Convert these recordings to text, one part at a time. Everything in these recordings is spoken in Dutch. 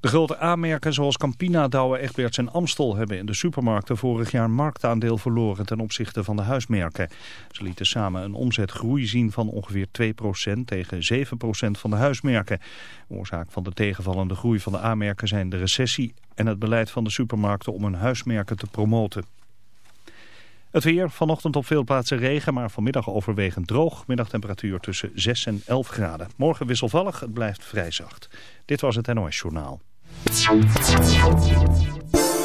De grote aanmerken zoals Campina, Douwe, Egberts en Amstel hebben in de supermarkten vorig jaar marktaandeel verloren ten opzichte van de huismerken. Ze lieten samen een omzetgroei zien van ongeveer 2% tegen 7% van de huismerken. Oorzaak van de tegenvallende groei van de aanmerken zijn de recessie en het beleid van de supermarkten om hun huismerken te promoten. Het weer, vanochtend op veel plaatsen regen, maar vanmiddag overwegend droog. Middagtemperatuur tussen 6 en 11 graden. Morgen wisselvallig, het blijft vrij zacht. Dit was het NOS Journaal.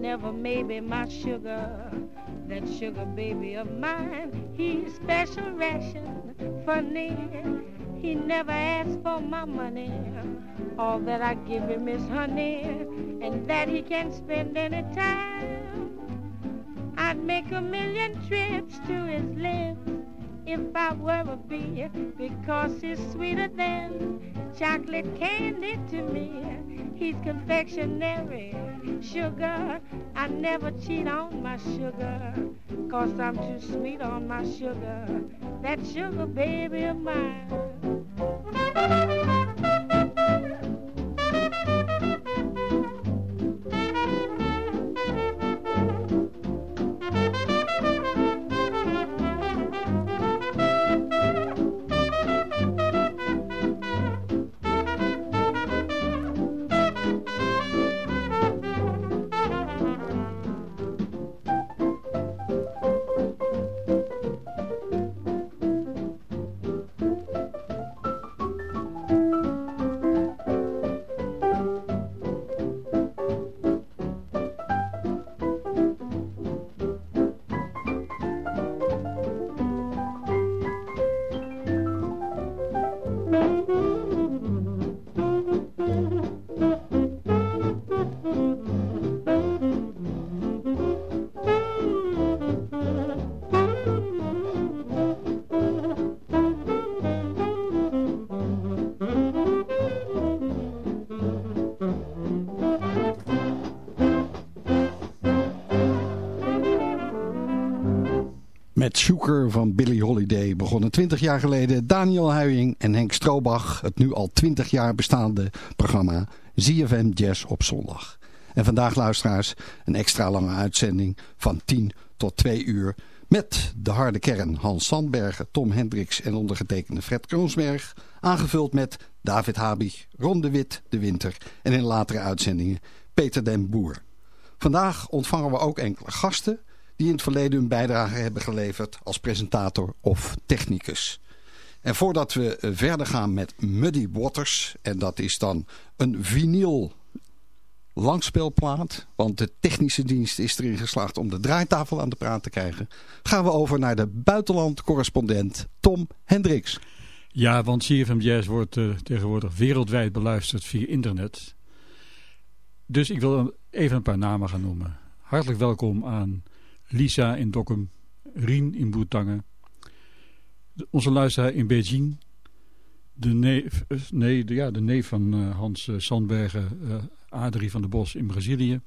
Never maybe my sugar. That sugar baby of mine, he's special ration funny. He never asks for my money. All that I give him is honey, and that he can spend any time. I'd make a million trips to his lips if I were a bee, because he's sweeter than chocolate candy to me. He's confectionery, sugar. I never cheat on my sugar, cause I'm too sweet on my sugar. That sugar baby of mine. Met Zoeker van Billy Holiday begonnen 20 jaar geleden Daniel Huying en Henk Stroobach het nu al 20 jaar bestaande programma ZFM Jazz op zondag. En vandaag luisteraars een extra lange uitzending van 10 tot 2 uur met de harde kern Hans Sandbergen, Tom Hendricks en ondergetekende Fred Kroonsberg. Aangevuld met David Habig, Ron de Wit, De Winter en in latere uitzendingen Peter den Boer. Vandaag ontvangen we ook enkele gasten die in het verleden hun bijdrage hebben geleverd als presentator of technicus. En voordat we verder gaan met Muddy Waters, en dat is dan een vinyl langspeelplaat, want de technische dienst is erin geslaagd om de draaitafel aan de praat te krijgen, gaan we over naar de buitenland-correspondent Tom Hendricks. Ja, want CFM Jazz wordt uh, tegenwoordig wereldwijd beluisterd via internet. Dus ik wil even een paar namen gaan noemen. Hartelijk welkom aan Lisa in Dokkum, Rien in Boertangen, onze luisteraar in Beijing, de neef, nee, de, ja, de neef van uh, Hans uh, Sandbergen, uh, Adrie van der Bos in Brazilië.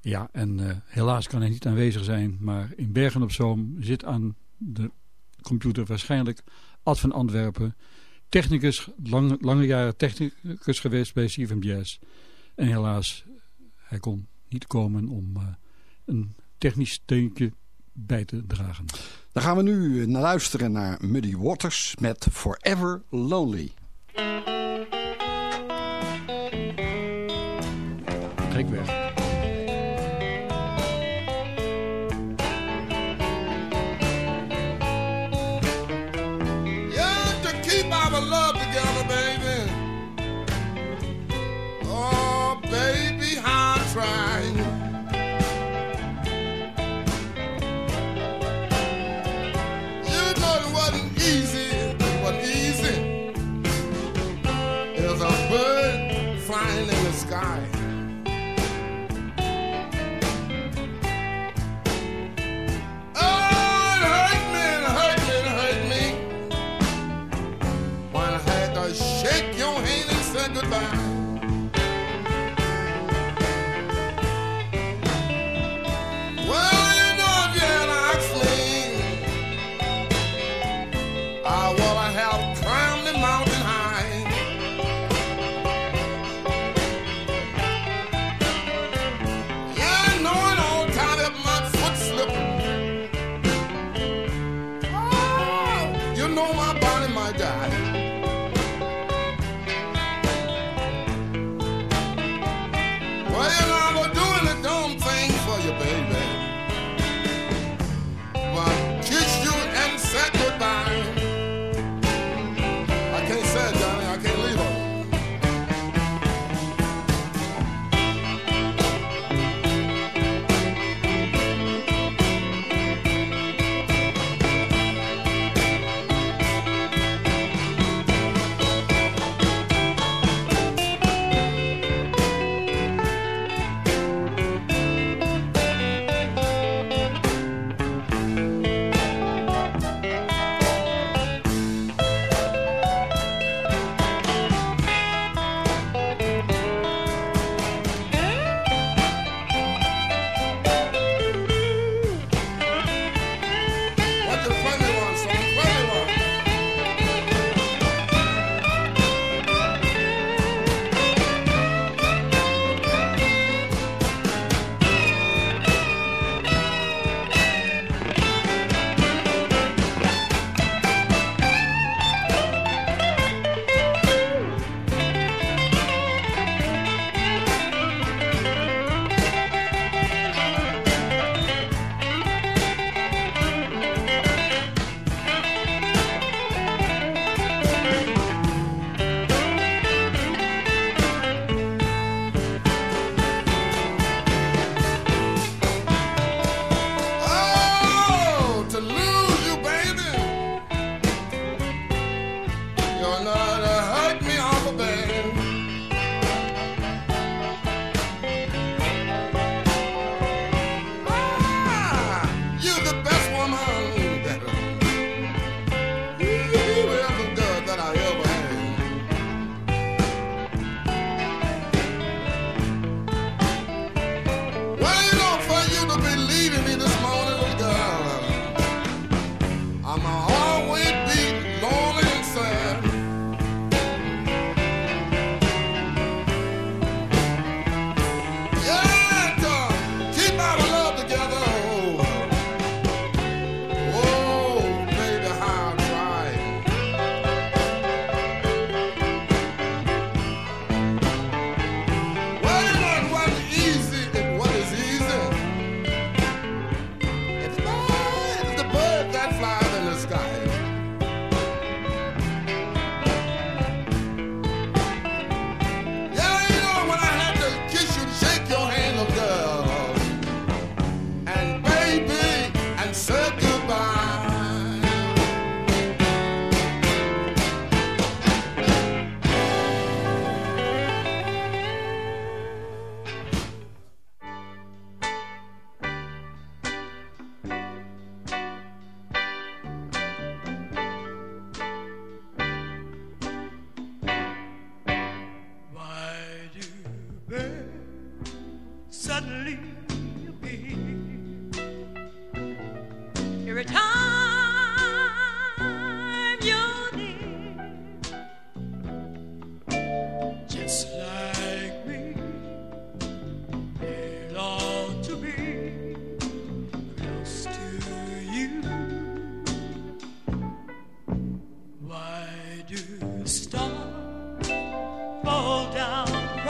Ja, en helaas kan hij niet aanwezig zijn, maar in Bergen op Zoom zit aan de computer waarschijnlijk Ad van Antwerpen, technicus, lang, lange jaren technicus geweest bij Jazz. En helaas, hij kon niet komen om een technisch steuntje bij te dragen. Dan gaan we nu naar luisteren naar Muddy Waters met Forever Lonely. Trek weg.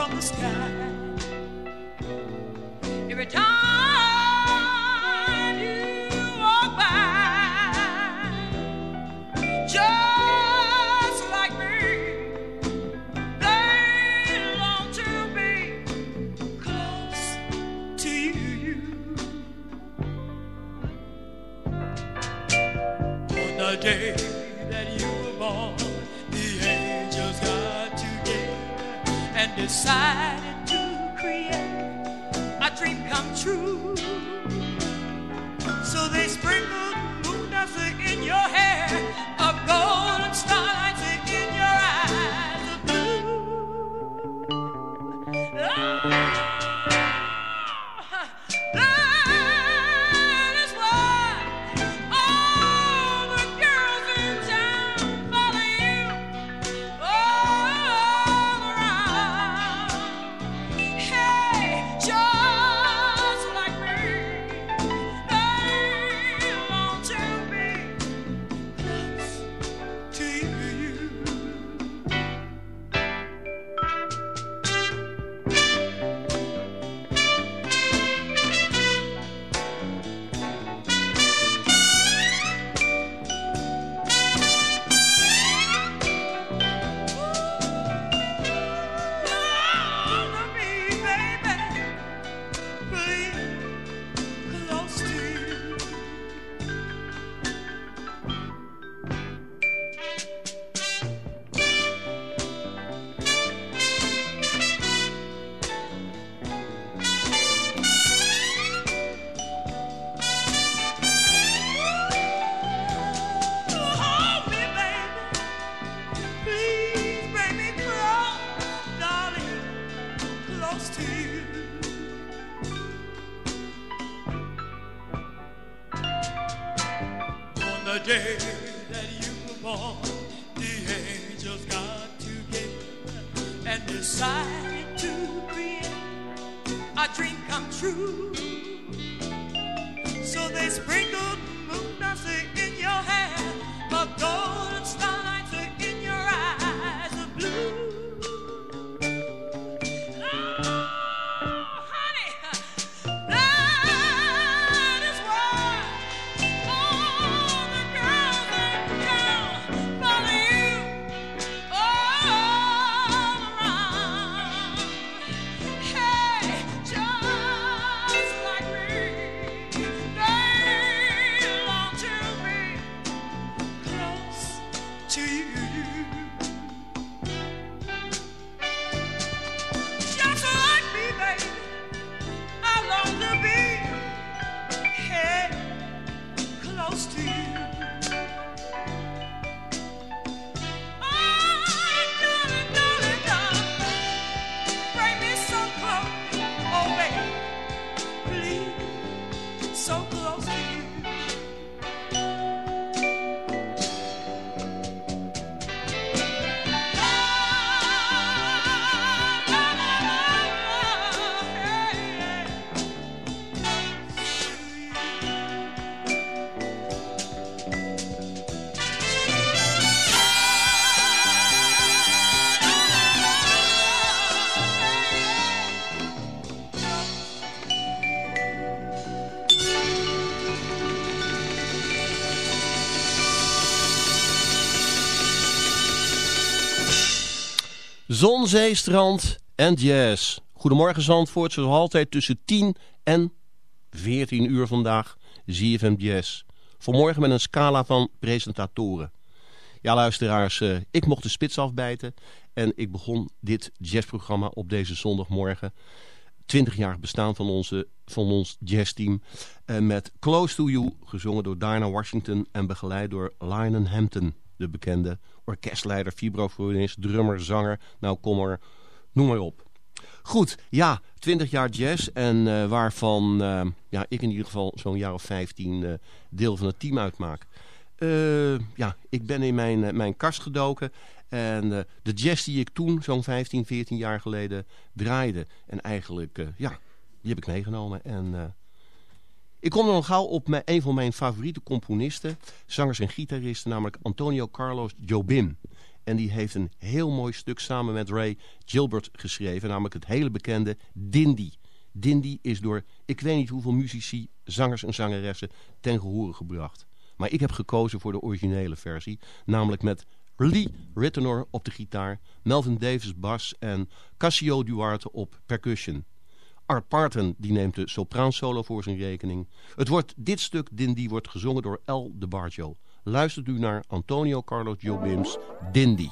from the sky. Zon, en jazz. Goedemorgen Zandvoort, zoals altijd tussen 10 en 14 uur vandaag. Zie je ZFM Jazz. Vanmorgen met een scala van presentatoren. Ja luisteraars, eh, ik mocht de spits afbijten en ik begon dit jazzprogramma op deze zondagmorgen. 20 jaar bestaan van, onze, van ons jazzteam. Eh, met Close to You, gezongen door Diana Washington en begeleid door Lionel Hampton, de bekende orkestleider, vibrofluorist, drummer, zanger. Nou, kom maar, noem maar op. Goed, ja, 20 jaar jazz en eh, waarvan eh, ja, ik in ieder geval zo'n jaar of 15 eh, deel van het team uitmaak. ja, ik ben in mijn, mijn kast gedoken en de jazz die ik toen, zo'n 15, 14 jaar geleden, draaide. En eigenlijk, ja, die heb ik meegenomen en ik kom dan gauw op mijn, een van mijn favoriete componisten, zangers en gitaristen, namelijk Antonio Carlos Jobim. En die heeft een heel mooi stuk samen met Ray Gilbert geschreven. Namelijk het hele bekende Dindy. Dindy is door ik weet niet hoeveel muzici, zangers en zangeressen ten gehore gebracht. Maar ik heb gekozen voor de originele versie. Namelijk met Lee Rittenor op de gitaar, Melvin Davis bas en Cassio Duarte op percussion. Art die neemt de sopraansolo voor zijn rekening. Het wordt, dit stuk Dindy wordt gezongen door El de Bargio luistert u naar Antonio Carlos Jobim's Dindy.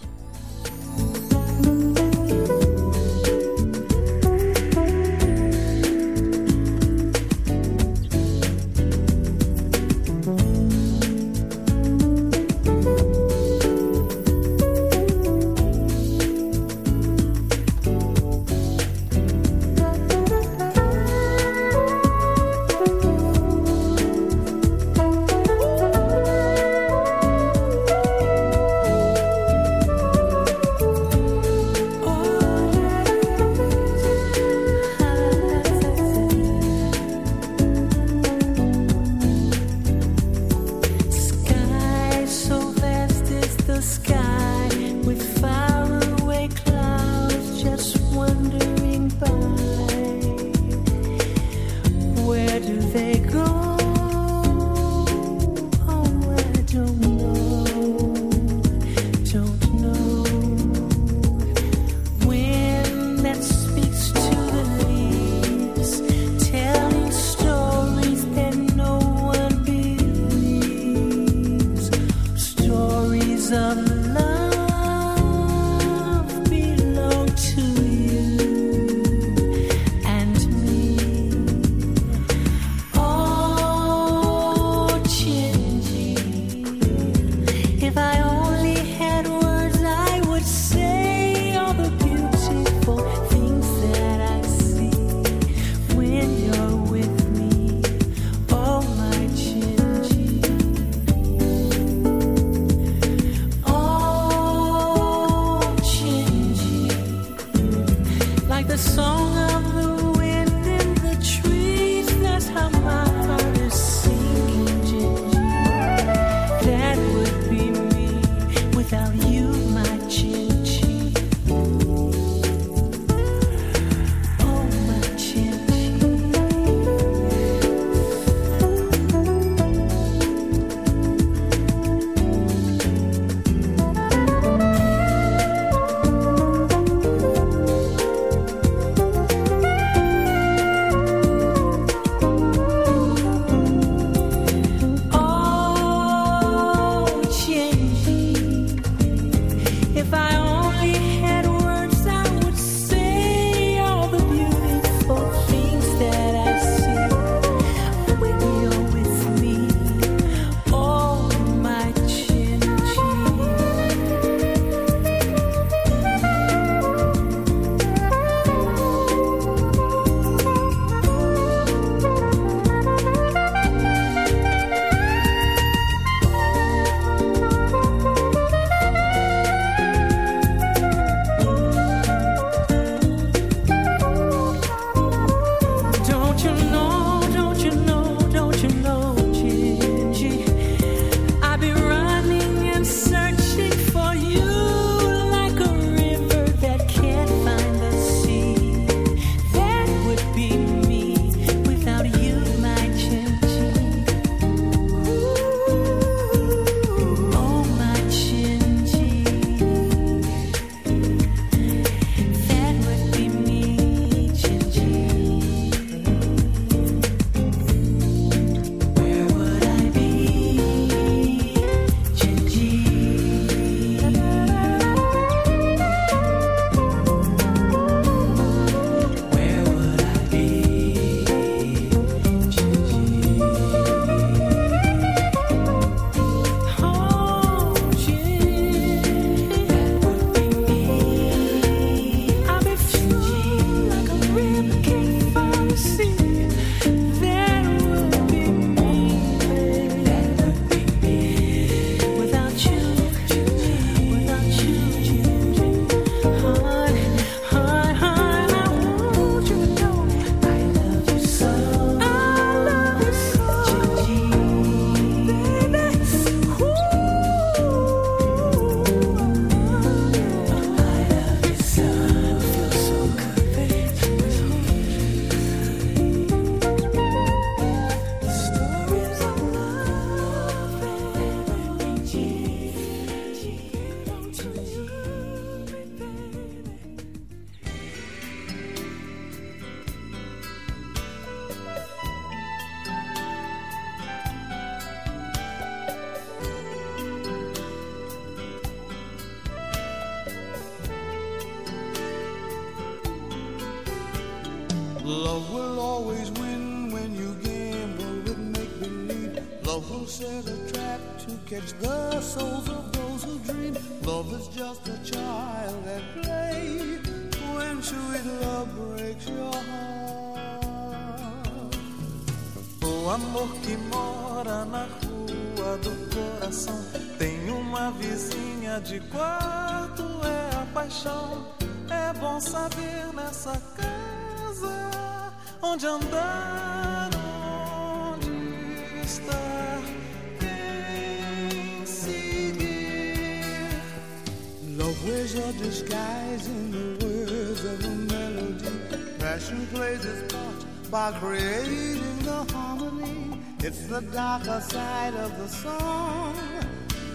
A melody. Passion plays its part by creating the harmony. It's the darker side of the song,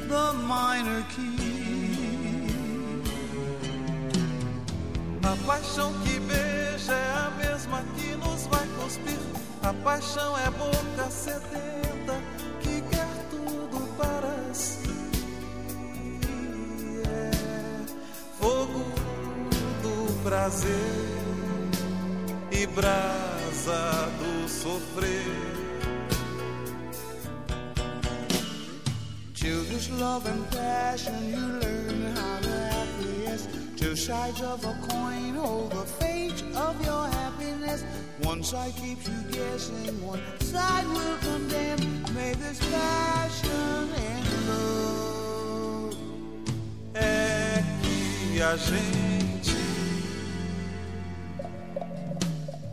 the minor key. A paixão que beija é a mesma que nos vai cuspir. A paixão é boca sedenta prazer e brasa do sofrer. Childish love and passion, you learn how to acquiesce. Two sides of a coin hold the fate of your happiness. One side keeps you guessing, one side will condemn. May this passion and love é que a gente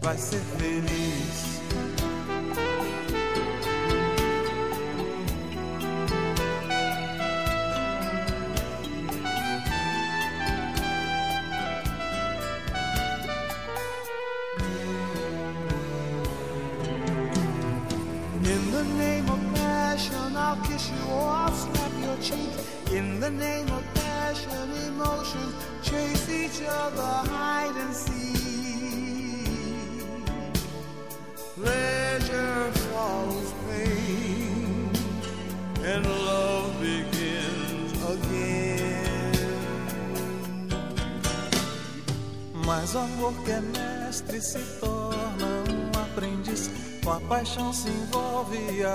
vai ser feliz.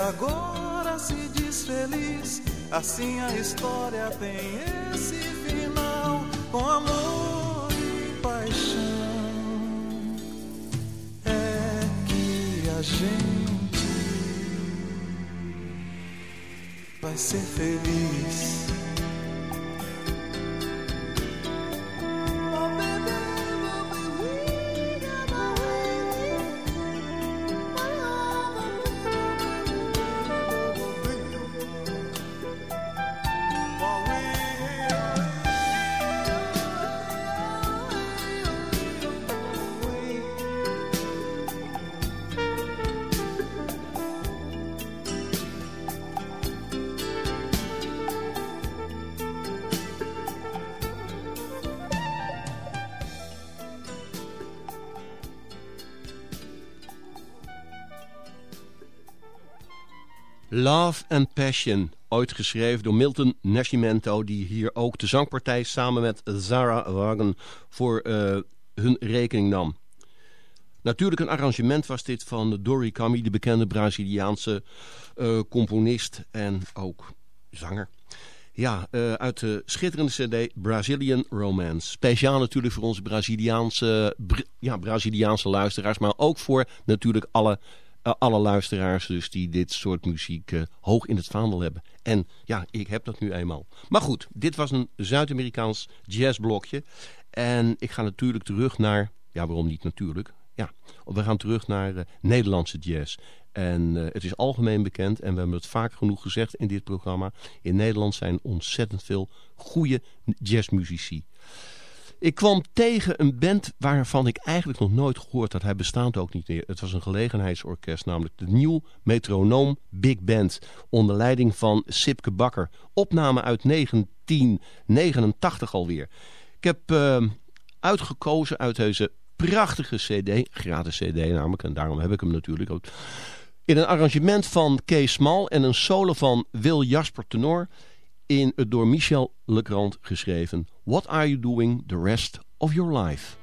Agora se diz feliz. Assim a história tem esse final. Com amor e paixão é que a gente vai ser feliz. And Passion, ooit geschreven door Milton Nascimento... die hier ook de zangpartij samen met Zara Wagen voor uh, hun rekening nam. Natuurlijk een arrangement was dit van Dory Kami, de bekende Braziliaanse uh, componist en ook zanger. Ja, uh, uit de schitterende cd Brazilian Romance. Speciaal natuurlijk voor onze Braziliaanse, Bra ja, Braziliaanse luisteraars, maar ook voor natuurlijk alle uh, alle luisteraars dus die dit soort muziek uh, hoog in het vaandel hebben. En ja, ik heb dat nu eenmaal. Maar goed, dit was een Zuid-Amerikaans jazzblokje. En ik ga natuurlijk terug naar... Ja, waarom niet natuurlijk? Ja, we gaan terug naar uh, Nederlandse jazz. En het is algemeen bekend, en we hebben het vaak genoeg gezegd in dit programma... in Nederland zijn ontzettend veel goede jazzmuzici. Ik kwam tegen een band waarvan ik eigenlijk nog nooit gehoord had. Hij bestaat ook niet meer. Het was een gelegenheidsorkest, namelijk de Nieuw Metronoom Big Band. Onder leiding van Sipke Bakker. Opname uit 1989 alweer. Ik heb uh, uitgekozen uit deze prachtige cd. Gratis cd namelijk, en daarom heb ik hem natuurlijk ook. In een arrangement van Kees Smal en een solo van Wil Jasper Tenor in het door Michel Legrand geschreven What Are You Doing The Rest of Your Life?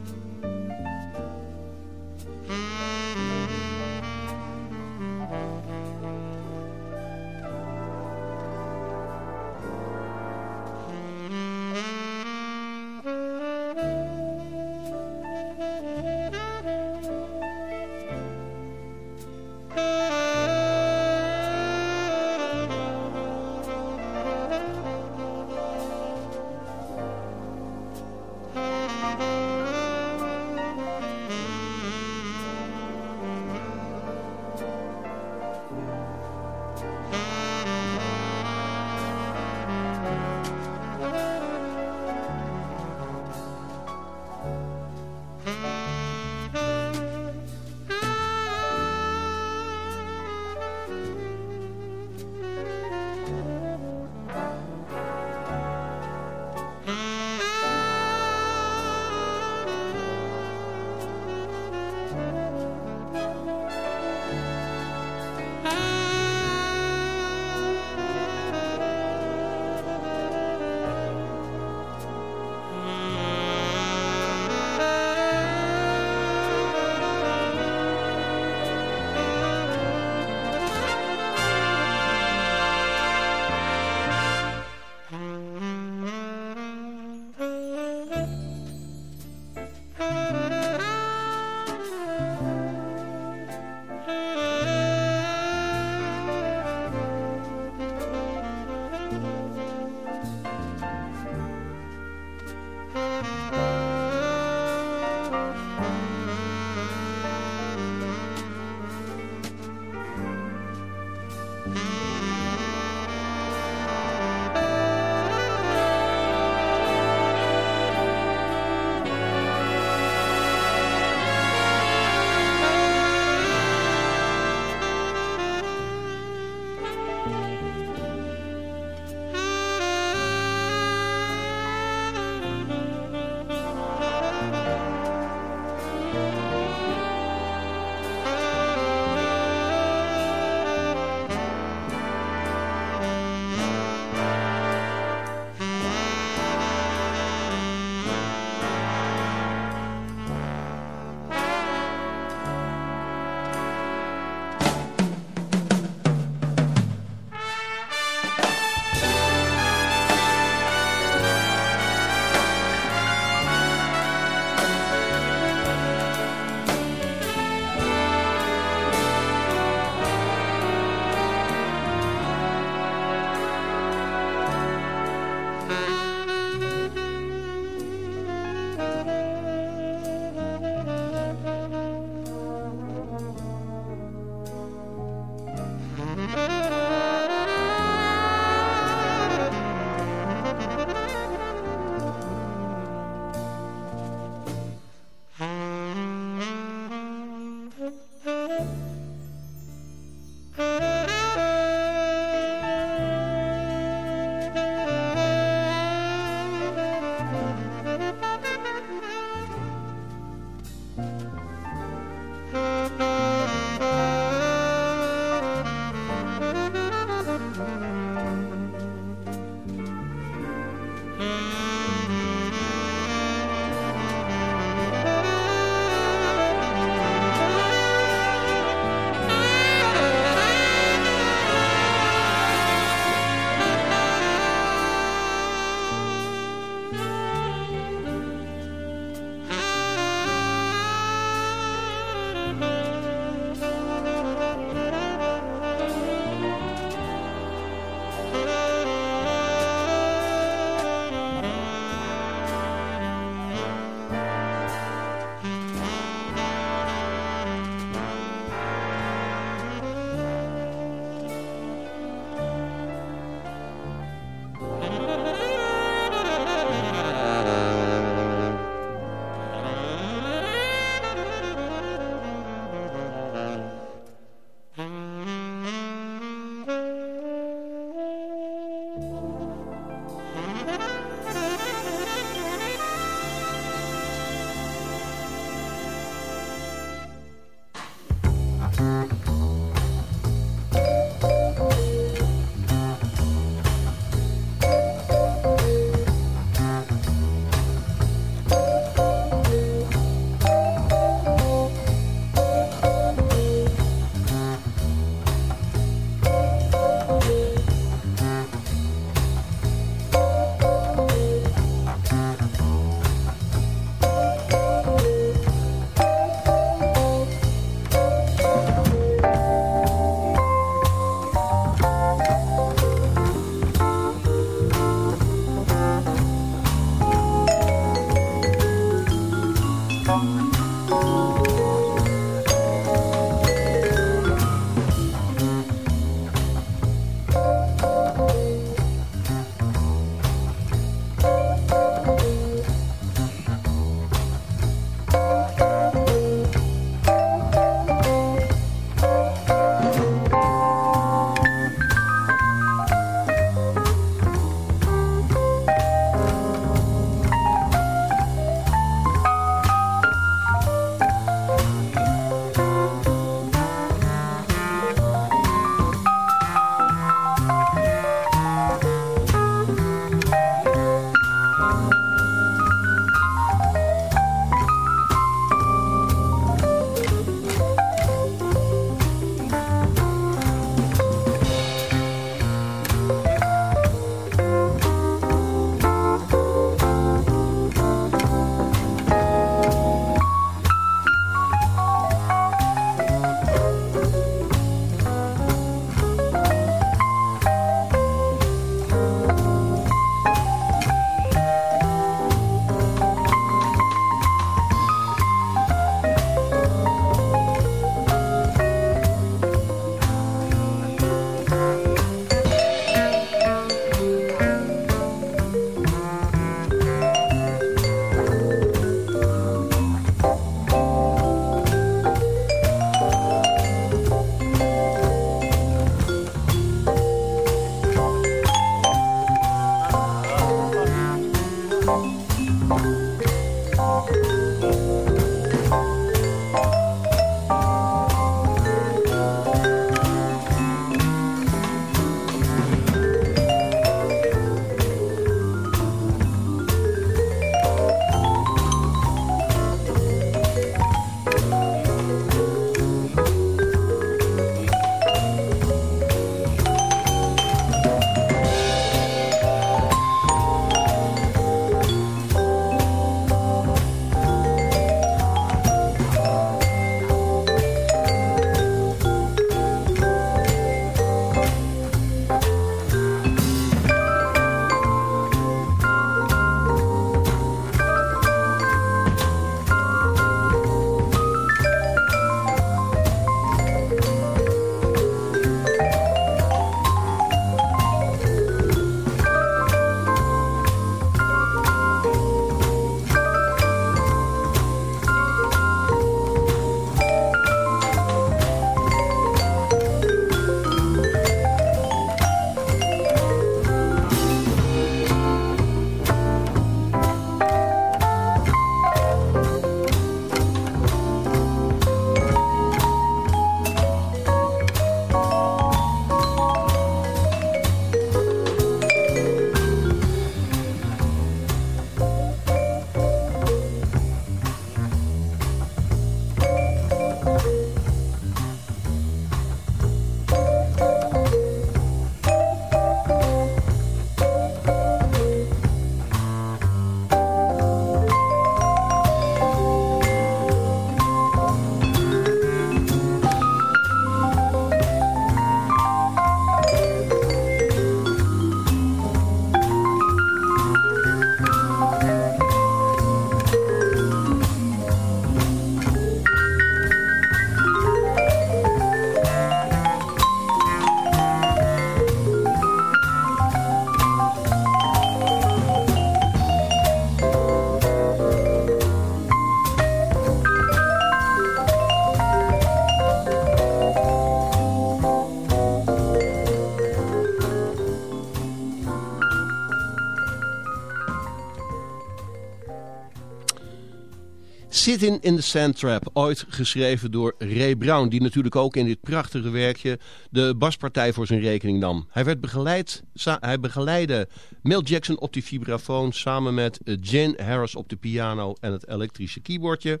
Sitting in the Sand Trap, ooit geschreven door Ray Brown... die natuurlijk ook in dit prachtige werkje de baspartij voor zijn rekening nam. Hij, werd begeleid, hij begeleidde Mel Jackson op die vibrafoon... samen met Jane Harris op de piano en het elektrische keyboardje...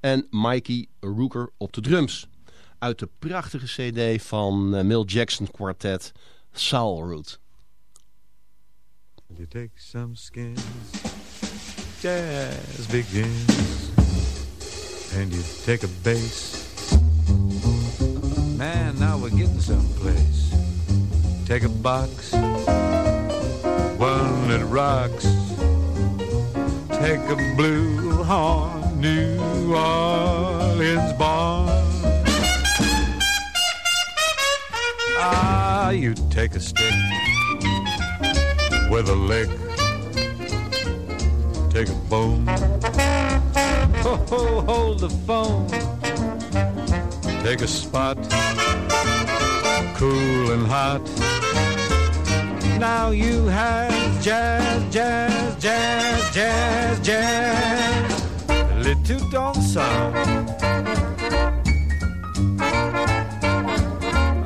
en Mikey Rooker op de drums. Uit de prachtige cd van uh, Mel Jackson Quartet, Soul Root. You take some skins, jazz begins. And you take a bass. Man, now we're getting someplace. Take a box, one that rocks. Take a blue horn, New Orleans barn. Ah, you take a stick with a lick. Take a bone Ho, ho, hold the phone. Take a spot, cool and hot. Now you have jazz, jazz, jazz, jazz, jazz. Le tout ensemble.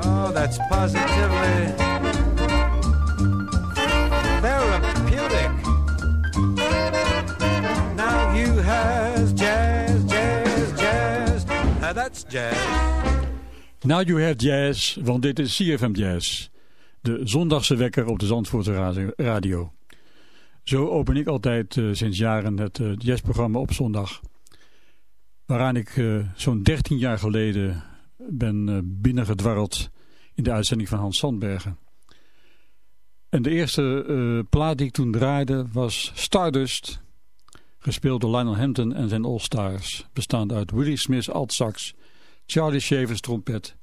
Oh, that's positively jazz. Now you have jazz, want dit is CFM Jazz. De zondagse wekker op de Zandvoortse radio. Zo open ik altijd uh, sinds jaren het uh, jazzprogramma op zondag. Waaraan ik uh, zo'n 13 jaar geleden ben binnengedwarreld in de uitzending van Hans Sandbergen. En de eerste plaat die ik toen draaide was Stardust gespeeld door Lionel Hampton en zijn All-Stars, bestaande uit Willie Smith alt-sax, Charlie Shavers trompet,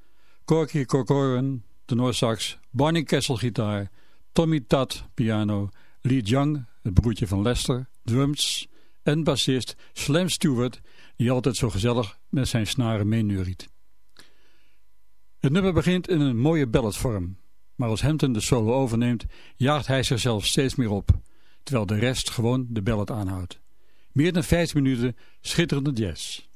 Corky Corcoran tenorsax, Barney Kessel gitaar, Tommy Tutt piano, Lee Young, het broertje van Lester, drums en bassist Slam Stewart, die altijd zo gezellig met zijn snaren meeneuriet. Het nummer begint in een mooie balladvorm, maar als Hampton de solo overneemt, jaagt hij zichzelf steeds meer op, terwijl de rest gewoon de ballad aanhoudt. Meer dan 50 minuten schitterende jazz.